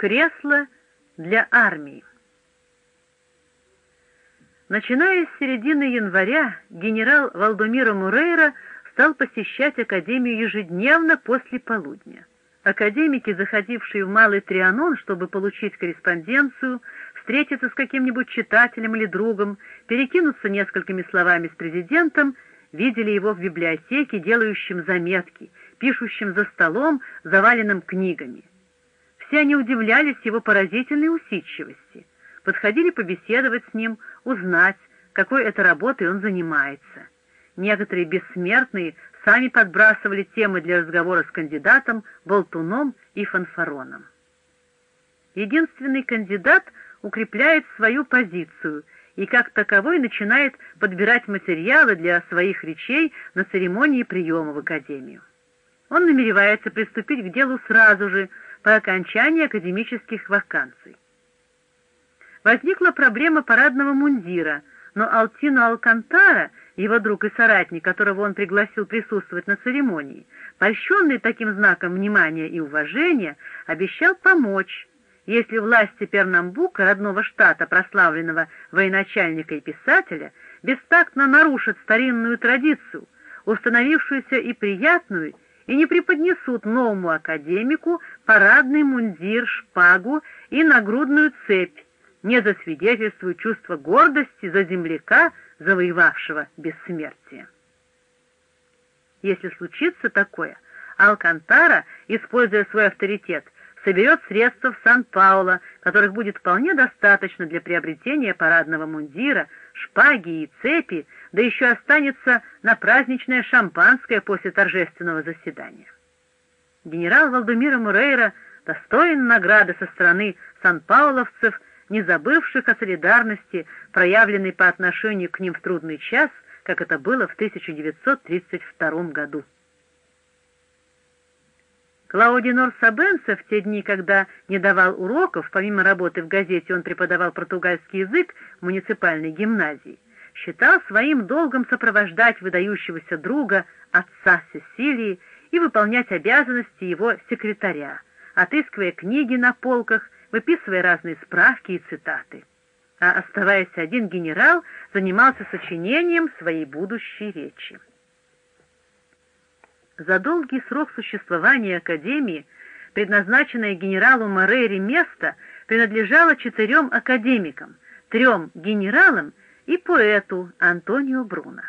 Кресло для армии. Начиная с середины января, генерал Валдомиро Мурейра стал посещать Академию ежедневно после полудня. Академики, заходившие в Малый Трианон, чтобы получить корреспонденцию, встретиться с каким-нибудь читателем или другом, перекинуться несколькими словами с президентом, видели его в библиотеке, делающим заметки, пишущим за столом, заваленным книгами. Все они удивлялись его поразительной усидчивости, подходили побеседовать с ним, узнать, какой это работой он занимается. Некоторые бессмертные сами подбрасывали темы для разговора с кандидатом, болтуном и фанфароном. Единственный кандидат укрепляет свою позицию и как таковой начинает подбирать материалы для своих речей на церемонии приема в Академию. Он намеревается приступить к делу сразу же, по окончании академических вакансий. Возникла проблема парадного мундира, но Алтино Алкантара, его друг и соратник, которого он пригласил присутствовать на церемонии, польщенный таким знаком внимания и уважения, обещал помочь, если власти Пернамбука, родного штата, прославленного военачальника и писателя, бестактно нарушат старинную традицию, установившуюся и приятную, и не преподнесут новому академику парадный мундир, шпагу и нагрудную цепь, не засвидетельствуя чувство гордости за земляка, завоевавшего бессмертие. Если случится такое, Алкантара, используя свой авторитет, соберет средства в Сан-Пауло, которых будет вполне достаточно для приобретения парадного мундира, шпаги и цепи, да еще останется на праздничное шампанское после торжественного заседания. Генерал Валдемира Мурейра достоин награды со стороны сан-пауловцев, не забывших о солидарности, проявленной по отношению к ним в трудный час, как это было в 1932 году. Клаудинор Сабенса в те дни, когда не давал уроков, помимо работы в газете он преподавал португальский язык в муниципальной гимназии, считал своим долгом сопровождать выдающегося друга, отца Сесилии, и выполнять обязанности его секретаря, отыскивая книги на полках, выписывая разные справки и цитаты. А оставаясь один генерал, занимался сочинением своей будущей речи. За долгий срок существования Академии, предназначенное генералу Морейре место принадлежало четырем академикам, трем генералам и поэту Антонио Бруно.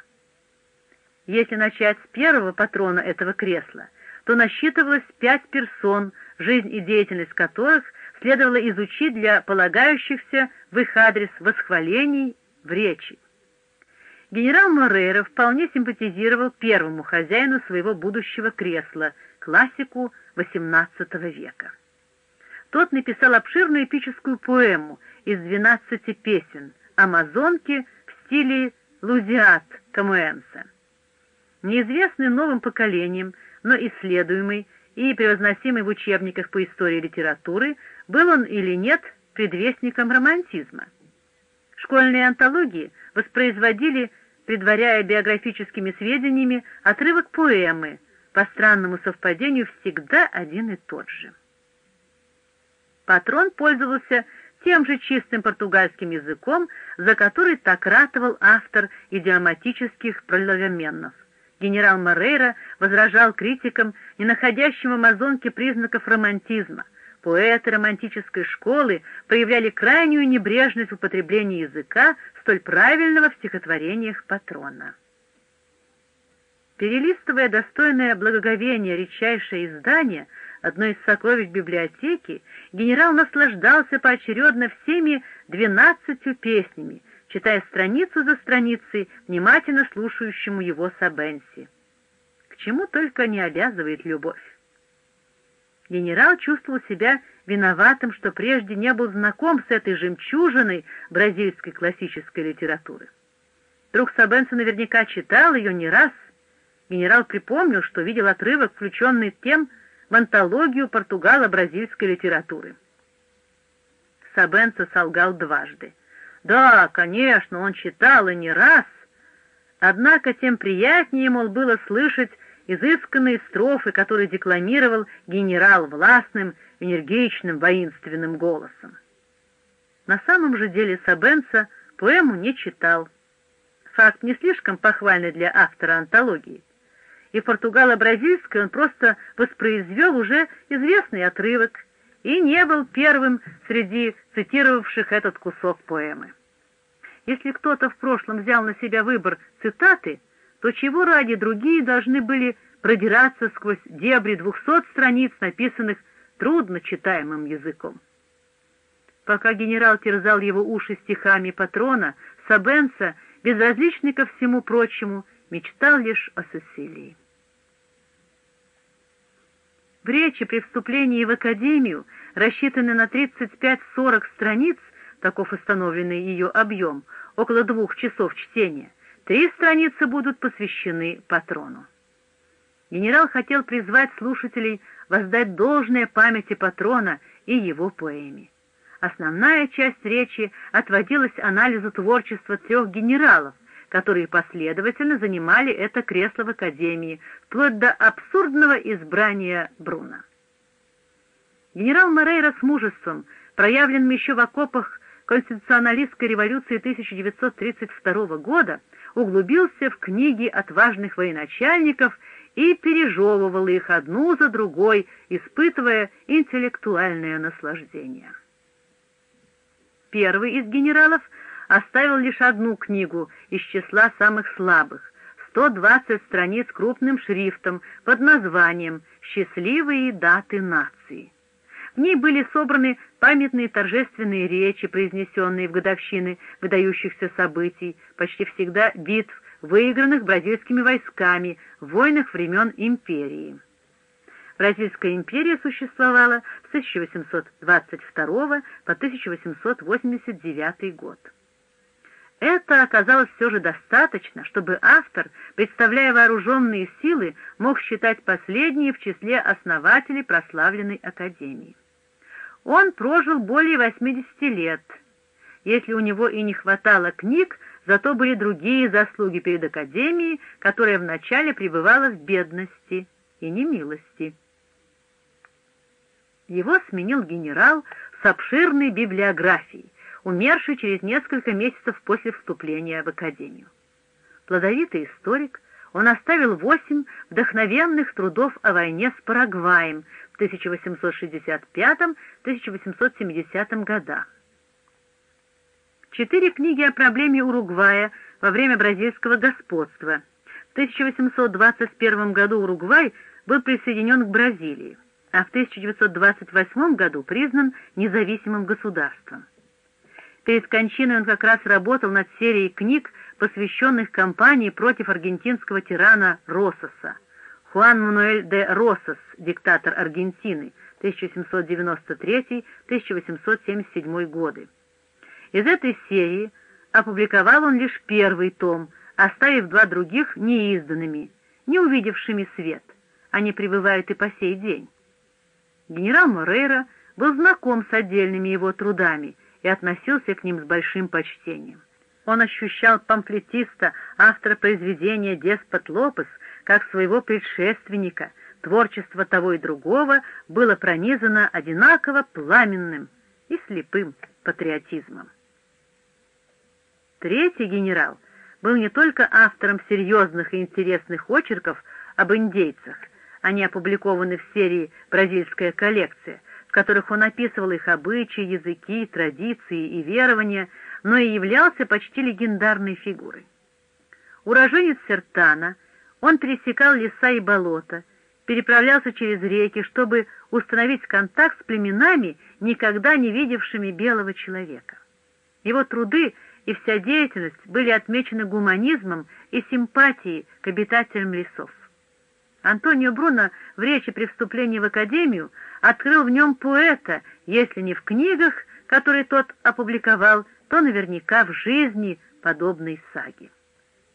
Если начать с первого патрона этого кресла, то насчитывалось пять персон, жизнь и деятельность которых следовало изучить для полагающихся в их адрес восхвалений в речи генерал Морейро вполне симпатизировал первому хозяину своего будущего кресла, классику XVIII века. Тот написал обширную эпическую поэму из двенадцати песен «Амазонки» в стиле Лузиат Камуэнса. Неизвестный новым поколением, но исследуемый и превозносимый в учебниках по истории литературы, был он или нет предвестником романтизма. Школьные антологии воспроизводили предваряя биографическими сведениями отрывок поэмы, по странному совпадению всегда один и тот же. Патрон пользовался тем же чистым португальским языком, за который так ратовал автор идиоматических прологаменов. Генерал Морейра возражал критикам, не находящим в Амазонке признаков романтизма. Поэты романтической школы проявляли крайнюю небрежность в употреблении языка, столь правильного в стихотворениях патрона. Перелистывая достойное благоговения редчайшее издание, одно из сокровищ библиотеки, генерал наслаждался поочередно всеми двенадцатью песнями, читая страницу за страницей, внимательно слушающему его Сабенси. К чему только не обязывает любовь. Генерал чувствовал себя виноватым, что прежде не был знаком с этой жемчужиной бразильской классической литературы. Друг Сабенса наверняка читал ее не раз. Генерал припомнил, что видел отрывок, включенный тем в антологию португало-бразильской литературы. Сабенса солгал дважды. Да, конечно, он читал и не раз, однако тем приятнее, мол, было слышать изысканные строфы, которые декламировал генерал властным, энергичным, воинственным голосом. На самом же деле Сабенца поэму не читал. Факт не слишком похвальный для автора антологии. И португало-бразильской он просто воспроизвел уже известный отрывок и не был первым среди цитировавших этот кусок поэмы. Если кто-то в прошлом взял на себя выбор цитаты, то чего ради другие должны были продираться сквозь дебри двухсот страниц, написанных трудно читаемым языком. Пока генерал терзал его уши стихами патрона, Сабенца, безразличный ко всему прочему, мечтал лишь о Сесилии. Речи при вступлении в академию, рассчитанной на 35-40 страниц, таков установленный ее объем, около двух часов чтения, три страницы будут посвящены патрону. Генерал хотел призвать слушателей воздать должное памяти патрона и его поэме. Основная часть речи отводилась анализу творчества трех генералов, которые последовательно занимали это кресло в Академии, вплоть до абсурдного избрания Бруна. Генерал Морейро с мужеством, проявленным еще в окопах конституционалистской революции 1932 года, углубился в книги отважных военачальников и пережевывал их одну за другой, испытывая интеллектуальное наслаждение. Первый из генералов оставил лишь одну книгу из числа самых слабых, 120 страниц крупным шрифтом под названием «Счастливые даты нации». В ней были собраны памятные торжественные речи, произнесенные в годовщины выдающихся событий, почти всегда битв, выигранных бразильскими войсками в войнах времен империи. Бразильская империя существовала с 1822 по 1889 год. Это оказалось все же достаточно, чтобы автор, представляя вооруженные силы, мог считать последние в числе основателей прославленной академии. Он прожил более 80 лет. Если у него и не хватало книг, зато были другие заслуги перед Академией, которая вначале пребывала в бедности и немилости. Его сменил генерал с обширной библиографией, умерший через несколько месяцев после вступления в Академию. Плодовитый историк, он оставил восемь вдохновенных трудов о войне с Парагваем в 1865-1870 годах, четыре книги о проблеме Уругвая во время бразильского господства. В 1821 году Уругвай был присоединен к Бразилии, а в 1928 году признан независимым государством. Перед кончиной он как раз работал над серией книг, посвященных кампании против аргентинского тирана Рососа. Хуан Мануэль де Росос, диктатор Аргентины, 1793-1877 годы. Из этой серии опубликовал он лишь первый том, оставив два других неизданными, не увидевшими свет. Они пребывают и по сей день. Генерал Морейра был знаком с отдельными его трудами и относился к ним с большим почтением. Он ощущал памфлетиста, автора произведения «Деспот Лопес», как своего предшественника. Творчество того и другого было пронизано одинаково пламенным и слепым патриотизмом. Третий генерал был не только автором серьезных и интересных очерков об индейцах, они опубликованы в серии «Бразильская коллекция», в которых он описывал их обычаи, языки, традиции и верования, но и являлся почти легендарной фигурой. Уроженец Сертана, он пересекал леса и болота, переправлялся через реки, чтобы установить контакт с племенами, никогда не видевшими белого человека. Его труды — и вся деятельность были отмечены гуманизмом и симпатией к обитателям лесов. Антонио Бруно в речи при вступлении в Академию открыл в нем поэта, если не в книгах, которые тот опубликовал, то наверняка в жизни подобной саги.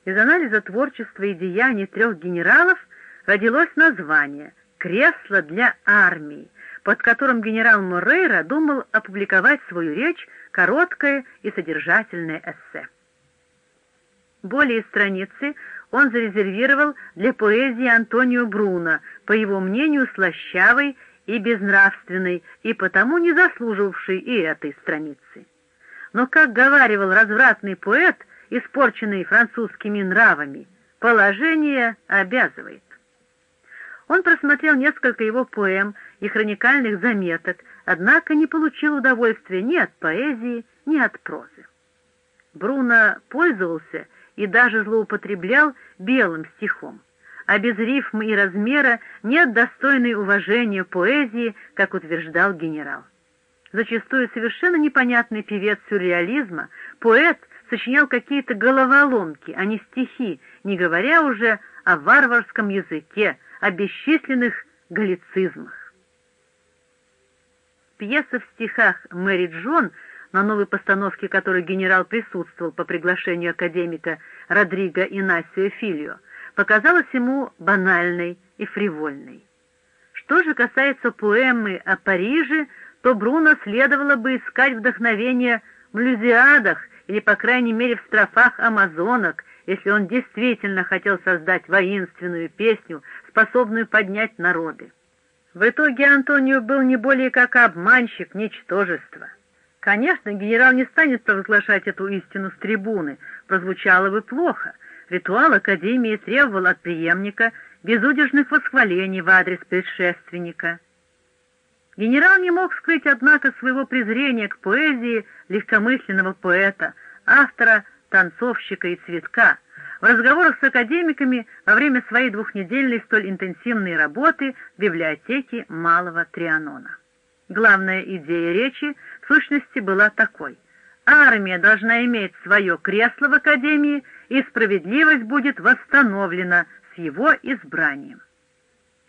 Из анализа творчества и деяний трех генералов родилось название «Кресло для армии», под которым генерал Морейра думал опубликовать свою речь короткое и содержательное эссе. Более страницы он зарезервировал для поэзии Антонио Бруно, по его мнению, слащавой и безнравственный, и потому не заслуживавший и этой страницы. Но, как говаривал развратный поэт, испорченный французскими нравами, положение обязывает. Он просмотрел несколько его поэм и хроникальных заметок, однако не получил удовольствия ни от поэзии, ни от прозы. Бруно пользовался и даже злоупотреблял белым стихом, а без рифмы и размера нет достойной уважения поэзии, как утверждал генерал. Зачастую совершенно непонятный певец сюрреализма, поэт сочинял какие-то головоломки, а не стихи, не говоря уже о варварском языке, о бесчисленных галлицизмах. Пьеса в стихах «Мэри Джон», на новой постановке которой генерал присутствовал по приглашению академика Родриго Инасио Фильо, показалась ему банальной и фривольной. Что же касается поэмы о Париже, то Бруно следовало бы искать вдохновение в «Люзиадах» или, по крайней мере, в строфах «Амазонок», если он действительно хотел создать воинственную песню, способную поднять народы. В итоге Антонио был не более как обманщик, ничтожество. Конечно, генерал не станет провозглашать эту истину с трибуны, прозвучало бы плохо. Ритуал Академии требовал от преемника безудержных восхвалений в адрес предшественника. Генерал не мог скрыть, однако, своего презрения к поэзии легкомысленного поэта, автора танцовщика и цветка. В разговорах с академиками во время своей двухнедельной столь интенсивной работы в библиотеке Малого Трианона. Главная идея речи в сущности была такой. Армия должна иметь свое кресло в Академии, и справедливость будет восстановлена с его избранием.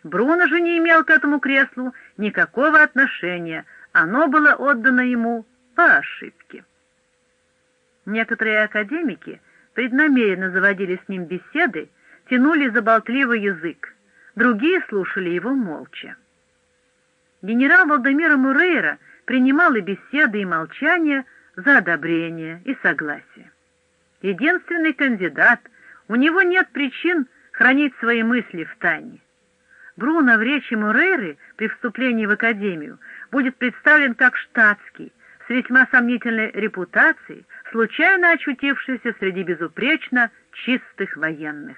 Бруно же не имел к этому креслу никакого отношения, оно было отдано ему по ошибке. Некоторые академики преднамеренно заводили с ним беседы, тянули за болтливый язык, другие слушали его молча. Генерал Валдемира Мурейра принимал и беседы, и молчание за одобрение и согласие. Единственный кандидат, у него нет причин хранить свои мысли в тайне. Бруно в речи Мурейры при вступлении в академию будет представлен как штатский, с весьма сомнительной репутацией, случайно очутившийся среди безупречно чистых военных.